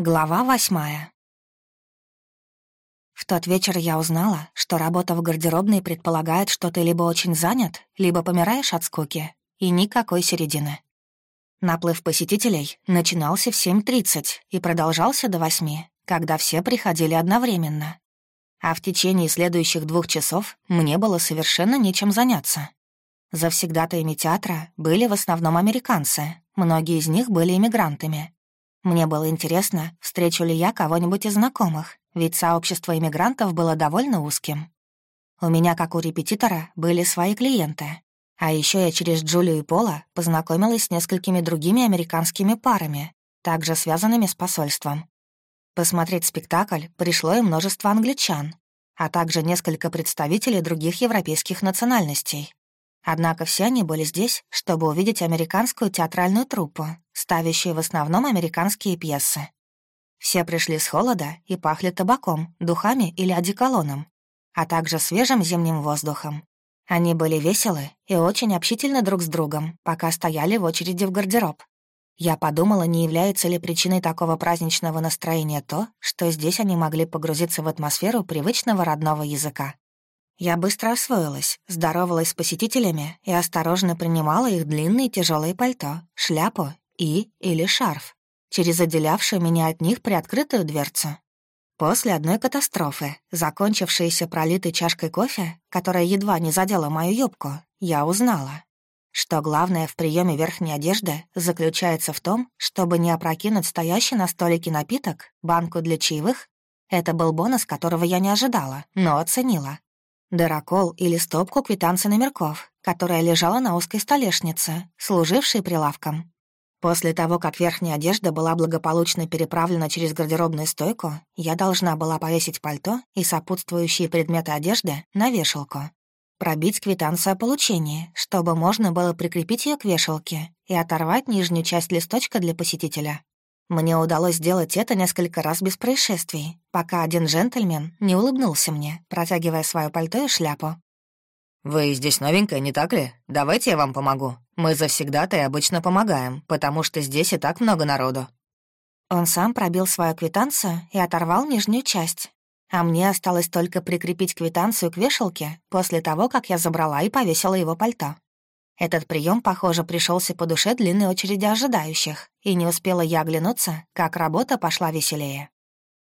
Глава восьмая. В тот вечер я узнала, что работа в гардеробной предполагает, что ты либо очень занят, либо помираешь от скуки, и никакой середины. Наплыв посетителей начинался в 7.30 и продолжался до 8, когда все приходили одновременно. А в течение следующих двух часов мне было совершенно нечем заняться. Завсегдатаями театра были в основном американцы, многие из них были иммигрантами, мне было интересно, встречу ли я кого-нибудь из знакомых, ведь сообщество иммигрантов было довольно узким. У меня, как у репетитора, были свои клиенты. А еще я через Джулию и Пола познакомилась с несколькими другими американскими парами, также связанными с посольством. Посмотреть спектакль пришло и множество англичан, а также несколько представителей других европейских национальностей. Однако все они были здесь, чтобы увидеть американскую театральную труппу, ставящую в основном американские пьесы. Все пришли с холода и пахли табаком, духами или одеколоном, а также свежим зимним воздухом. Они были веселы и очень общительны друг с другом, пока стояли в очереди в гардероб. Я подумала, не является ли причиной такого праздничного настроения то, что здесь они могли погрузиться в атмосферу привычного родного языка. Я быстро освоилась, здоровалась с посетителями и осторожно принимала их длинные тяжелые пальто, шляпу и или шарф, через отделявшую меня от них приоткрытую дверцу. После одной катастрофы, закончившейся пролитой чашкой кофе, которая едва не задела мою юбку, я узнала, что главное в приеме верхней одежды заключается в том, чтобы не опрокинуть стоящий на столике напиток, банку для чаевых. Это был бонус, которого я не ожидала, но оценила. Дырокол или стопку квитанций номерков, которая лежала на узкой столешнице, служившей прилавком. После того, как верхняя одежда была благополучно переправлена через гардеробную стойку, я должна была повесить пальто и сопутствующие предметы одежды на вешалку. Пробить квитанцию о получении, чтобы можно было прикрепить ее к вешалке и оторвать нижнюю часть листочка для посетителя. Мне удалось сделать это несколько раз без происшествий, пока один джентльмен не улыбнулся мне, протягивая свое пальто и шляпу. «Вы здесь новенькая, не так ли? Давайте я вам помогу. Мы завсегда-то и обычно помогаем, потому что здесь и так много народу». Он сам пробил свою квитанцию и оторвал нижнюю часть. А мне осталось только прикрепить квитанцию к вешалке после того, как я забрала и повесила его пальто. Этот прием, похоже, пришелся по душе длинной очереди ожидающих, и не успела я оглянуться, как работа пошла веселее.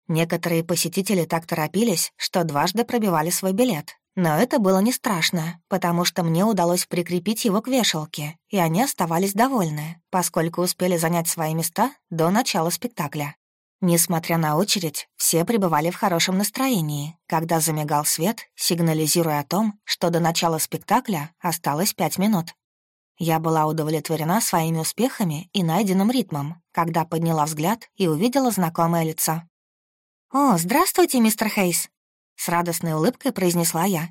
Некоторые посетители так торопились, что дважды пробивали свой билет. Но это было не страшно, потому что мне удалось прикрепить его к вешалке, и они оставались довольны, поскольку успели занять свои места до начала спектакля. Несмотря на очередь, все пребывали в хорошем настроении, когда замигал свет, сигнализируя о том, что до начала спектакля осталось пять минут. Я была удовлетворена своими успехами и найденным ритмом, когда подняла взгляд и увидела знакомое лицо. «О, здравствуйте, мистер Хейс!» — с радостной улыбкой произнесла я.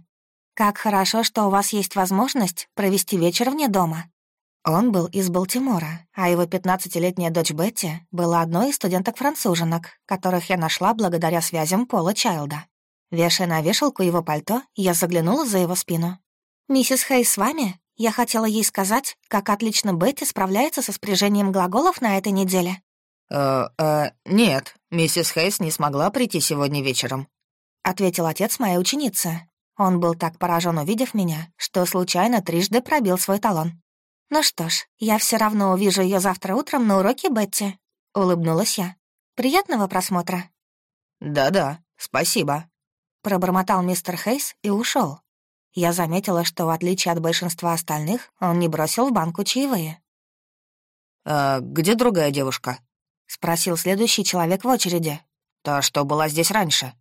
«Как хорошо, что у вас есть возможность провести вечер вне дома. Он был из Балтимора, а его 15-летняя дочь Бетти была одной из студенток-француженок, которых я нашла благодаря связям Пола Чайлда. Вешая на вешалку его пальто, я заглянула за его спину. «Миссис Хей с вами? Я хотела ей сказать, как отлично Бетти справляется со спряжением глаголов на этой неделе». «Э, э, нет, миссис Хейс не смогла прийти сегодня вечером», — ответил отец моей ученицы. Он был так поражен, увидев меня, что случайно трижды пробил свой талон. «Ну что ж, я все равно увижу ее завтра утром на уроке Бетти», — улыбнулась я. «Приятного просмотра». «Да-да, спасибо», — пробормотал мистер Хейс и ушел. Я заметила, что, в отличие от большинства остальных, он не бросил в банку чаевые. «А где другая девушка?» — спросил следующий человек в очереди. «Та, что была здесь раньше».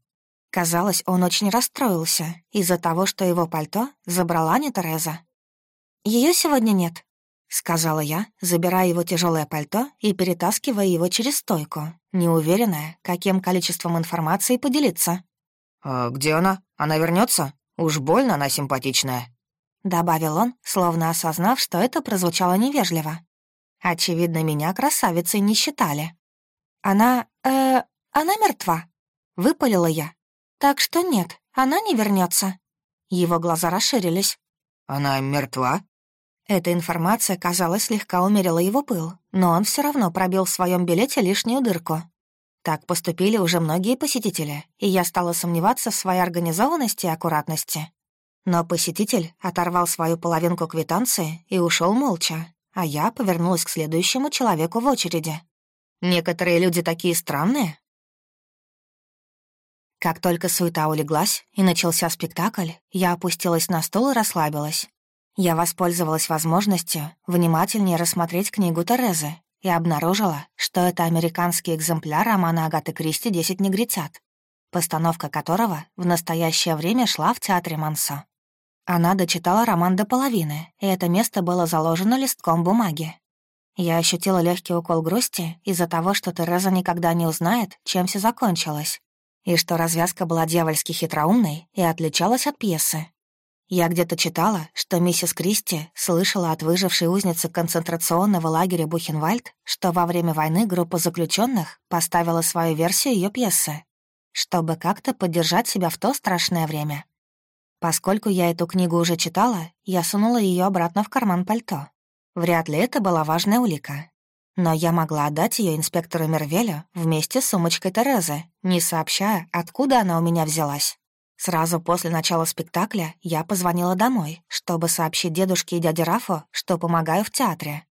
Казалось, он очень расстроился из-за того, что его пальто забрала не Тереза. Ее сегодня нет», — сказала я, забирая его тяжелое пальто и перетаскивая его через стойку, неуверенная, каким количеством информации поделиться. «А где она? Она вернется? Уж больно она симпатичная», — добавил он, словно осознав, что это прозвучало невежливо. Очевидно, меня красавицей не считали. «Она... э... она мертва», — выпалила я. «Так что нет, она не вернется. Его глаза расширились. «Она мертва?» Эта информация, казалось, слегка умерила его пыл, но он все равно пробил в своем билете лишнюю дырку. Так поступили уже многие посетители, и я стала сомневаться в своей организованности и аккуратности. Но посетитель оторвал свою половинку квитанции и ушел молча, а я повернулась к следующему человеку в очереди. Некоторые люди такие странные. Как только суета улеглась и начался спектакль, я опустилась на стол и расслабилась. Я воспользовалась возможностью внимательнее рассмотреть книгу Терезы и обнаружила, что это американский экземпляр романа Агаты Кристи «Десять негритят», постановка которого в настоящее время шла в театре Мансо. Она дочитала роман до половины, и это место было заложено листком бумаги. Я ощутила легкий укол грусти из-за того, что Тереза никогда не узнает, чем все закончилось, и что развязка была дьявольски хитроумной и отличалась от пьесы. Я где-то читала, что миссис Кристи слышала от выжившей узницы концентрационного лагеря Бухенвальд, что во время войны группа заключенных поставила свою версию ее пьесы, чтобы как-то поддержать себя в то страшное время. Поскольку я эту книгу уже читала, я сунула ее обратно в карман пальто. Вряд ли это была важная улика. Но я могла отдать ее инспектору Мервелю вместе с сумочкой Терезы, не сообщая, откуда она у меня взялась. Сразу после начала спектакля я позвонила домой, чтобы сообщить дедушке и дяде Рафу, что помогаю в театре.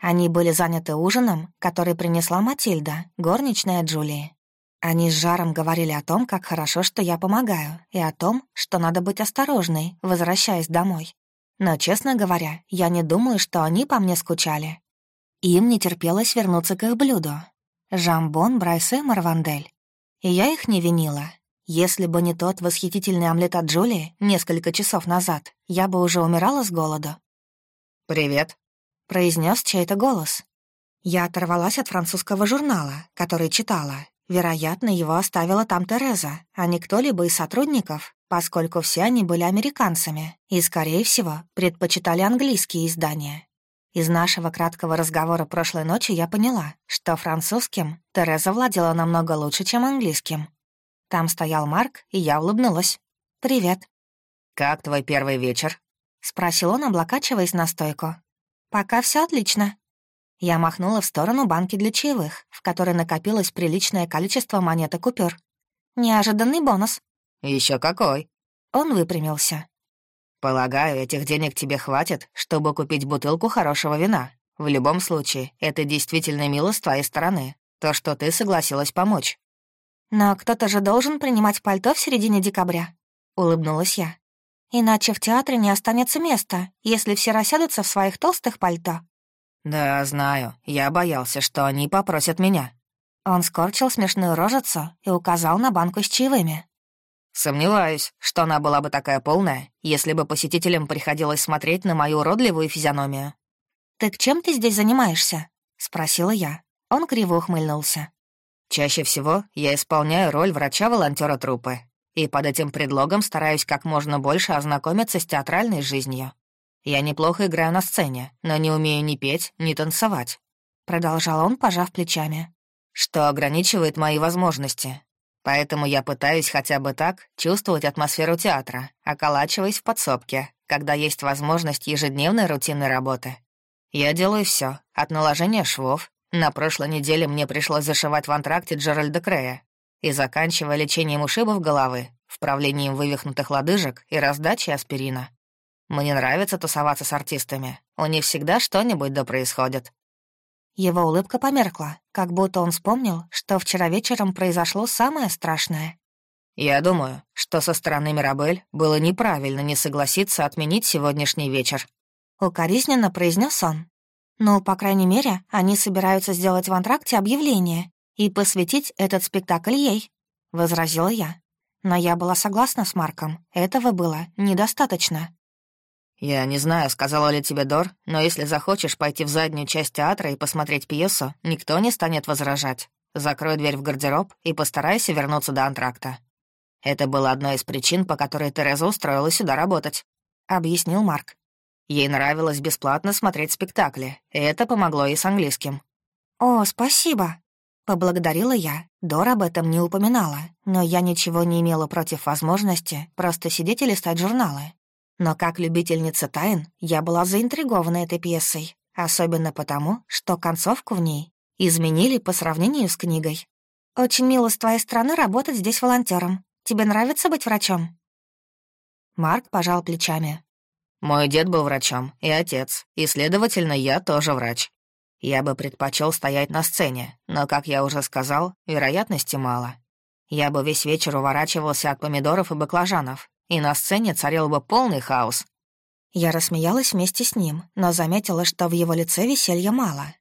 Они были заняты ужином, который принесла Матильда, горничная Джулии. Они с жаром говорили о том, как хорошо, что я помогаю, и о том, что надо быть осторожной, возвращаясь домой. Но, честно говоря, я не думаю, что они по мне скучали. Им не терпелось вернуться к их блюду. Жамбон, брайсе, марвандель. И я их не винила, если бы не тот восхитительный омлет от Джулии несколько часов назад, я бы уже умирала с голоду. «Привет», — произнес чей-то голос. Я оторвалась от французского журнала, который читала. Вероятно, его оставила там Тереза, а не кто-либо из сотрудников, поскольку все они были американцами и, скорее всего, предпочитали английские издания. Из нашего краткого разговора прошлой ночи я поняла, что французским Тереза владела намного лучше, чем английским. Там стоял Марк, и я улыбнулась. «Привет». «Как твой первый вечер?» — спросил он, облокачиваясь на стойку. «Пока все отлично». Я махнула в сторону банки для чаевых, в которой накопилось приличное количество монет и купюр. Неожиданный бонус. Еще какой?» Он выпрямился. «Полагаю, этих денег тебе хватит, чтобы купить бутылку хорошего вина. В любом случае, это действительно мило с твоей стороны, то, что ты согласилась помочь. «Но кто-то же должен принимать пальто в середине декабря», — улыбнулась я. «Иначе в театре не останется места, если все рассядутся в своих толстых пальто». «Да, знаю. Я боялся, что они попросят меня». Он скорчил смешную рожицу и указал на банку с чаевыми. «Сомневаюсь, что она была бы такая полная, если бы посетителям приходилось смотреть на мою уродливую физиономию». «Так чем ты здесь занимаешься?» — спросила я. Он криво ухмыльнулся. Чаще всего я исполняю роль врача-волонтера труппы, и под этим предлогом стараюсь как можно больше ознакомиться с театральной жизнью. Я неплохо играю на сцене, но не умею ни петь, ни танцевать. Продолжал он, пожав плечами. Что ограничивает мои возможности. Поэтому я пытаюсь хотя бы так чувствовать атмосферу театра, околачиваясь в подсобке, когда есть возможность ежедневной рутинной работы. Я делаю все, от наложения швов на прошлой неделе мне пришлось зашивать в антракте Джеральда Крея и заканчивая лечением ушибов головы, вправлением вывихнутых лодыжек и раздачей аспирина. Мне нравится тусоваться с артистами. У них всегда что-нибудь да происходит. Его улыбка померкла, как будто он вспомнил, что вчера вечером произошло самое страшное. «Я думаю, что со стороны Мирабель было неправильно не согласиться отменить сегодняшний вечер», — укоризненно произнес он. Но, по крайней мере, они собираются сделать в антракте объявление и посвятить этот спектакль ей», — возразила я. Но я была согласна с Марком. Этого было недостаточно. «Я не знаю, сказала ли тебе Дор, но если захочешь пойти в заднюю часть театра и посмотреть пьесу, никто не станет возражать. Закрой дверь в гардероб и постарайся вернуться до антракта. Это было одной из причин, по которой Тереза устроила сюда работать», — объяснил Марк. Ей нравилось бесплатно смотреть спектакли, и это помогло ей с английским. «О, спасибо!» — поблагодарила я. Дор об этом не упоминала, но я ничего не имела против возможности просто сидеть и листать журналы. Но как любительница тайн я была заинтригована этой пьесой, особенно потому, что концовку в ней изменили по сравнению с книгой. «Очень мило с твоей стороны работать здесь волонтером. Тебе нравится быть врачом?» Марк пожал плечами. «Мой дед был врачом, и отец, и, следовательно, я тоже врач. Я бы предпочел стоять на сцене, но, как я уже сказал, вероятности мало. Я бы весь вечер уворачивался от помидоров и баклажанов, и на сцене царил бы полный хаос». Я рассмеялась вместе с ним, но заметила, что в его лице веселья мало.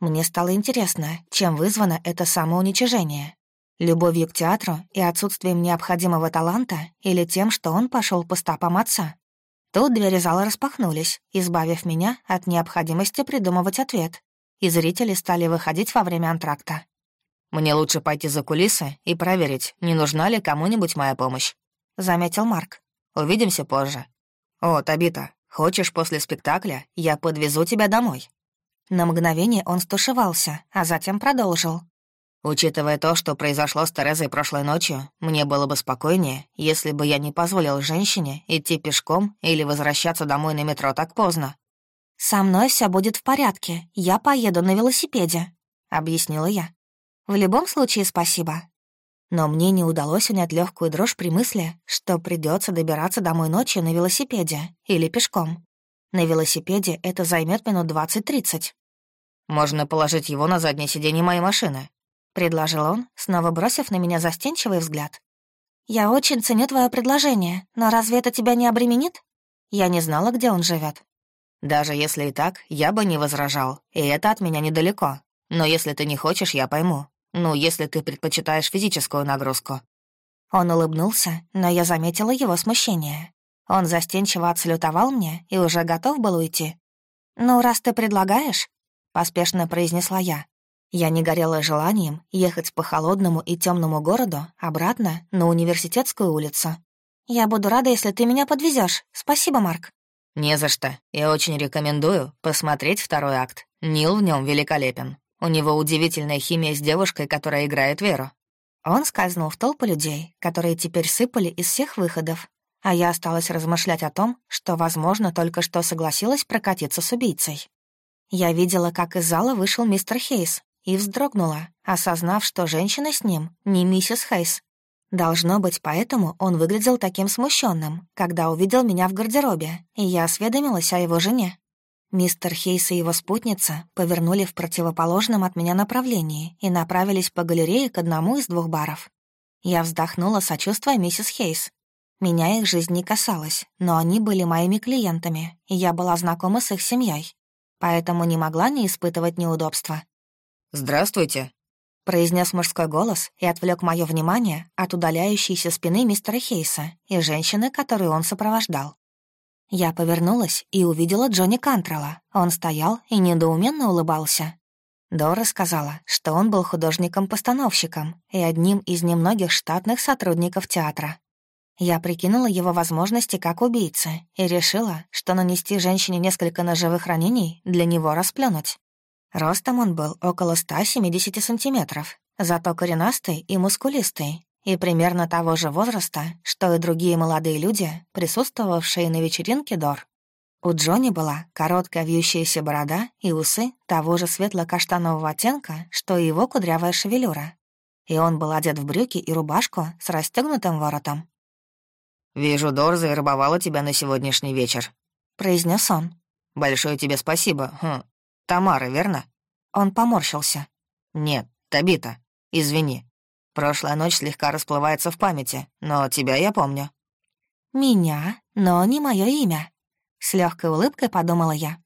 Мне стало интересно, чем вызвано это самоуничижение. Любовью к театру и отсутствием необходимого таланта или тем, что он пошел по стопам отца. Тут двери зала распахнулись, избавив меня от необходимости придумывать ответ, и зрители стали выходить во время антракта. «Мне лучше пойти за кулисы и проверить, не нужна ли кому-нибудь моя помощь», — заметил Марк. «Увидимся позже». «О, Табита, хочешь после спектакля я подвезу тебя домой?» На мгновение он стушевался, а затем продолжил. «Учитывая то, что произошло с Терезой прошлой ночью, мне было бы спокойнее, если бы я не позволил женщине идти пешком или возвращаться домой на метро так поздно». «Со мной все будет в порядке, я поеду на велосипеде», — объяснила я. «В любом случае спасибо». Но мне не удалось унять легкую дрожь при мысли, что придется добираться домой ночью на велосипеде или пешком. На велосипеде это займет минут двадцать-тридцать. «Можно положить его на заднее сиденье моей машины», — предложил он, снова бросив на меня застенчивый взгляд. «Я очень ценю твое предложение, но разве это тебя не обременит?» Я не знала, где он живет. «Даже если и так, я бы не возражал, и это от меня недалеко. Но если ты не хочешь, я пойму. Ну, если ты предпочитаешь физическую нагрузку». Он улыбнулся, но я заметила его смущение. Он застенчиво отсалютовал мне и уже готов был уйти. «Ну, раз ты предлагаешь, — поспешно произнесла я. Я не горела желанием ехать по холодному и темному городу обратно на университетскую улицу. «Я буду рада, если ты меня подвезешь. Спасибо, Марк». «Не за что. Я очень рекомендую посмотреть второй акт. Нил в нем великолепен. У него удивительная химия с девушкой, которая играет Веру». Он скользнул в толпу людей, которые теперь сыпали из всех выходов, а я осталась размышлять о том, что, возможно, только что согласилась прокатиться с убийцей. Я видела, как из зала вышел мистер Хейс, и вздрогнула, осознав, что женщина с ним не миссис Хейс. Должно быть, поэтому он выглядел таким смущенным, когда увидел меня в гардеробе, и я осведомилась о его жене. Мистер Хейс и его спутница повернули в противоположном от меня направлении и направились по галерее к одному из двух баров. Я вздохнула, сочувствуя миссис Хейс. Меня их жизнь не касалась, но они были моими клиентами, и я была знакома с их семьей поэтому не могла не испытывать неудобства. «Здравствуйте», — произнес мужской голос и отвлек мое внимание от удаляющейся спины мистера Хейса и женщины, которую он сопровождал. Я повернулась и увидела Джонни Кантрелла. Он стоял и недоуменно улыбался. Дора сказала, что он был художником-постановщиком и одним из немногих штатных сотрудников театра. Я прикинула его возможности как убийцы и решила, что нанести женщине несколько ножевых ранений для него расплюнуть. Ростом он был около 170 сантиметров, зато коренастый и мускулистый, и примерно того же возраста, что и другие молодые люди, присутствовавшие на вечеринке Дор. У Джонни была короткая вьющаяся борода и усы того же светло-каштанового оттенка, что и его кудрявая шевелюра. И он был одет в брюки и рубашку с расстегнутым воротом. «Вижу, Дор завербовала тебя на сегодняшний вечер», — произнес он. «Большое тебе спасибо. Хм. Тамара, верно?» Он поморщился. «Нет, Табита. Извини. Прошлая ночь слегка расплывается в памяти, но тебя я помню». «Меня, но не мое имя», — с легкой улыбкой подумала я.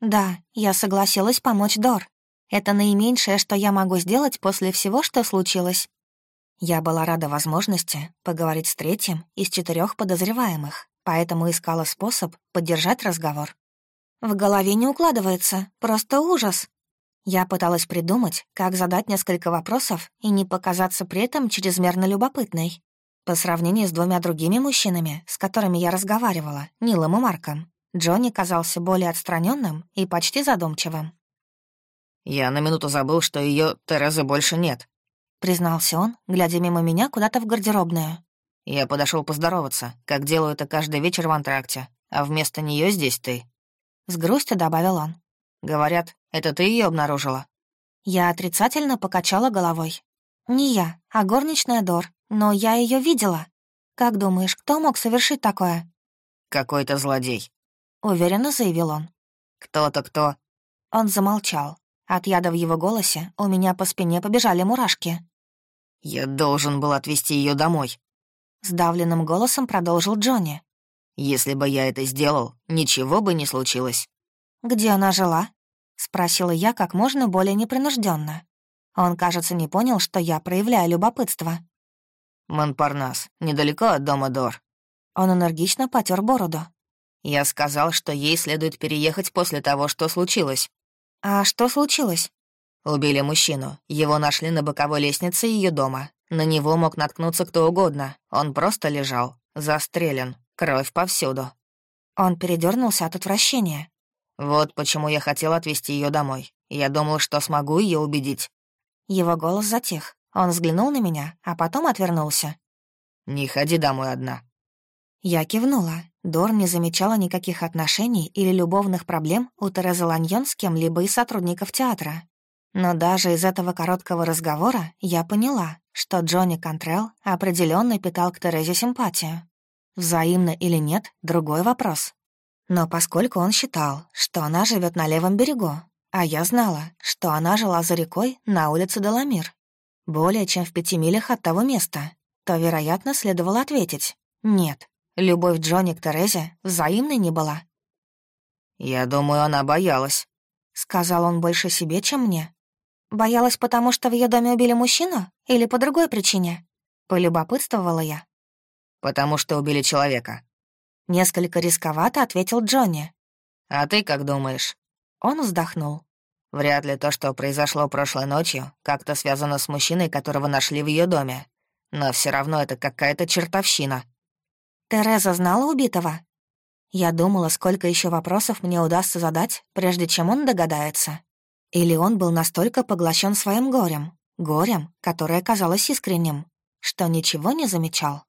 «Да, я согласилась помочь Дор. Это наименьшее, что я могу сделать после всего, что случилось. Я была рада возможности поговорить с третьим из четырех подозреваемых, поэтому искала способ поддержать разговор. В голове не укладывается, просто ужас. Я пыталась придумать, как задать несколько вопросов и не показаться при этом чрезмерно любопытной. По сравнению с двумя другими мужчинами, с которыми я разговаривала, Нилом и Марком, Джонни казался более отстраненным и почти задумчивым. «Я на минуту забыл, что ее Терезы больше нет», признался он, глядя мимо меня куда-то в гардеробную. «Я подошел поздороваться, как делаю это каждый вечер в антракте, а вместо нее здесь ты». С грустью добавил он. «Говорят, это ты ее обнаружила?» Я отрицательно покачала головой. «Не я, а горничная Дор, но я ее видела. Как думаешь, кто мог совершить такое?» «Какой-то злодей», — уверенно заявил он. «Кто-то кто?» Он замолчал. От яда в его голосе у меня по спине побежали мурашки. «Я должен был отвезти ее домой», — сдавленным голосом продолжил Джонни. «Если бы я это сделал, ничего бы не случилось». «Где она жила?» — спросила я как можно более непринужденно. Он, кажется, не понял, что я проявляю любопытство. «Монпарнас, недалеко от дома Дор». Он энергично потер бороду. «Я сказал, что ей следует переехать после того, что случилось». «А что случилось?» Убили мужчину. Его нашли на боковой лестнице ее дома. На него мог наткнуться кто угодно. Он просто лежал. Застрелен. Кровь повсюду. Он передернулся от отвращения. Вот почему я хотел отвезти ее домой. Я думал, что смогу ее убедить. Его голос затих. Он взглянул на меня, а потом отвернулся. «Не ходи домой одна». Я кивнула. Дор не замечала никаких отношений или любовных проблем у Терезы Ланьон с кем-либо из сотрудников театра. Но даже из этого короткого разговора я поняла, что Джонни Контрелл определенно питал к Терезе симпатию. Взаимно или нет — другой вопрос. Но поскольку он считал, что она живет на левом берегу, а я знала, что она жила за рекой на улице Деламир, более чем в пяти милях от того места, то, вероятно, следовало ответить «нет». Любовь Джонни к Терезе взаимной не была. «Я думаю, она боялась», — сказал он больше себе, чем мне. Боялась, потому что в ее доме убили мужчину? Или по другой причине? Полюбопытствовала я. «Потому что убили человека». Несколько рисковато ответил Джонни. «А ты как думаешь?» Он вздохнул. «Вряд ли то, что произошло прошлой ночью, как-то связано с мужчиной, которого нашли в ее доме. Но все равно это какая-то чертовщина». «Тереза знала убитого?» Я думала, сколько еще вопросов мне удастся задать, прежде чем он догадается. Или он был настолько поглощен своим горем, горем, которое казалось искренним, что ничего не замечал.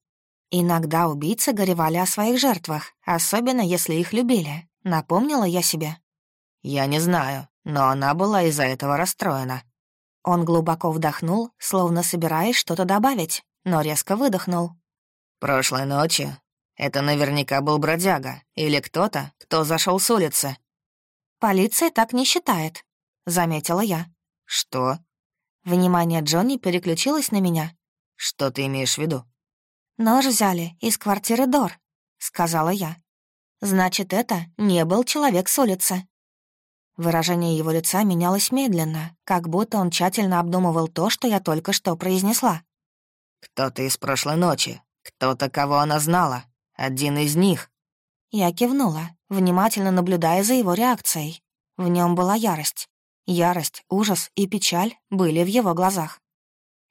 Иногда убийцы горевали о своих жертвах, особенно если их любили, напомнила я себе. «Я не знаю, но она была из-за этого расстроена». Он глубоко вдохнул, словно собираясь что-то добавить, но резко выдохнул. «Прошлой ночью это наверняка был бродяга или кто-то, кто зашел с улицы». «Полиция так не считает», — заметила я. «Что?» Внимание Джонни переключилось на меня. «Что ты имеешь в виду?» «Нож взяли из квартиры Дор», — сказала я. «Значит, это не был человек с улицы». Выражение его лица менялось медленно, как будто он тщательно обдумывал то, что я только что произнесла. «Кто-то из прошлой ночи, кто-то, кого она знала, один из них». Я кивнула, внимательно наблюдая за его реакцией. В нем была ярость. Ярость, ужас и печаль были в его глазах.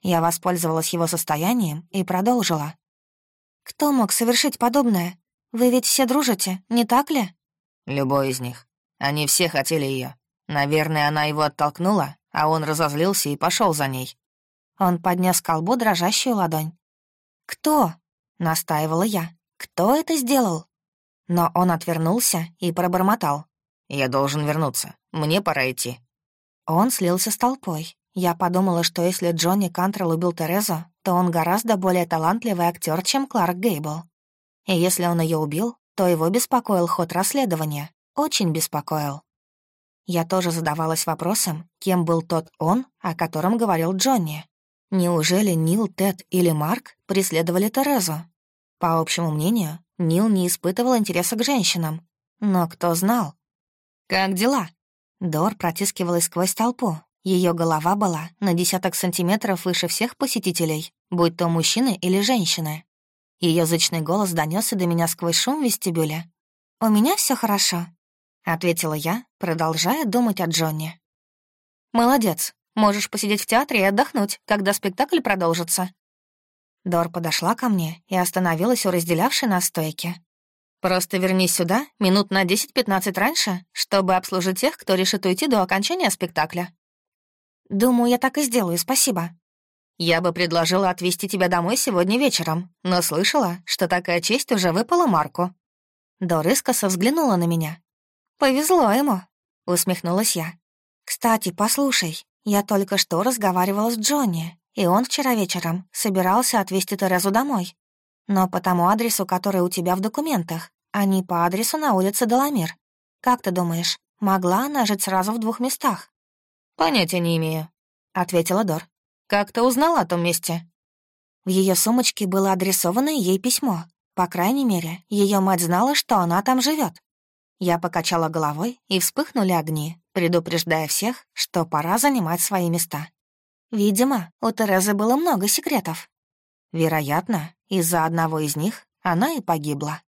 Я воспользовалась его состоянием и продолжила. «Кто мог совершить подобное? Вы ведь все дружите, не так ли?» «Любой из них. Они все хотели ее. Наверное, она его оттолкнула, а он разозлился и пошел за ней». Он поднес к колбу дрожащую ладонь. «Кто?» — настаивала я. «Кто это сделал?» Но он отвернулся и пробормотал. «Я должен вернуться. Мне пора идти». Он слился с толпой. Я подумала, что если Джонни Кантрелл убил Терезу, то он гораздо более талантливый актер, чем Кларк Гейбл. И если он ее убил, то его беспокоил ход расследования. Очень беспокоил. Я тоже задавалась вопросом, кем был тот он, о котором говорил Джонни. Неужели Нил, Тед или Марк преследовали Терезу? По общему мнению, Нил не испытывал интереса к женщинам. Но кто знал? «Как дела?» Дор протискивалась сквозь толпу. Ее голова была на десяток сантиметров выше всех посетителей, будь то мужчины или женщины. Ее зычный голос донесся до меня сквозь шум в вестибюле. «У меня все хорошо», — ответила я, продолжая думать о Джонни. «Молодец. Можешь посидеть в театре и отдохнуть, когда спектакль продолжится». Дор подошла ко мне и остановилась у разделявшей нас стойки. Просто вернись сюда минут на 10-15 раньше, чтобы обслужить тех, кто решит уйти до окончания спектакля. Думаю, я так и сделаю, спасибо. Я бы предложила отвезти тебя домой сегодня вечером, но слышала, что такая честь уже выпала Марку. Дор искоса взглянула на меня. «Повезло ему», — усмехнулась я. «Кстати, послушай, я только что разговаривала с Джонни, и он вчера вечером собирался отвезти Терезу домой. Но по тому адресу, который у тебя в документах, а не по адресу на улице Доломир. Как ты думаешь, могла она жить сразу в двух местах?» «Понятия не имею», — ответила Дор. «Как ты узнала о том месте?» В ее сумочке было адресовано ей письмо. По крайней мере, ее мать знала, что она там живет. Я покачала головой, и вспыхнули огни, предупреждая всех, что пора занимать свои места. Видимо, у Терезы было много секретов. Вероятно, из-за одного из них она и погибла.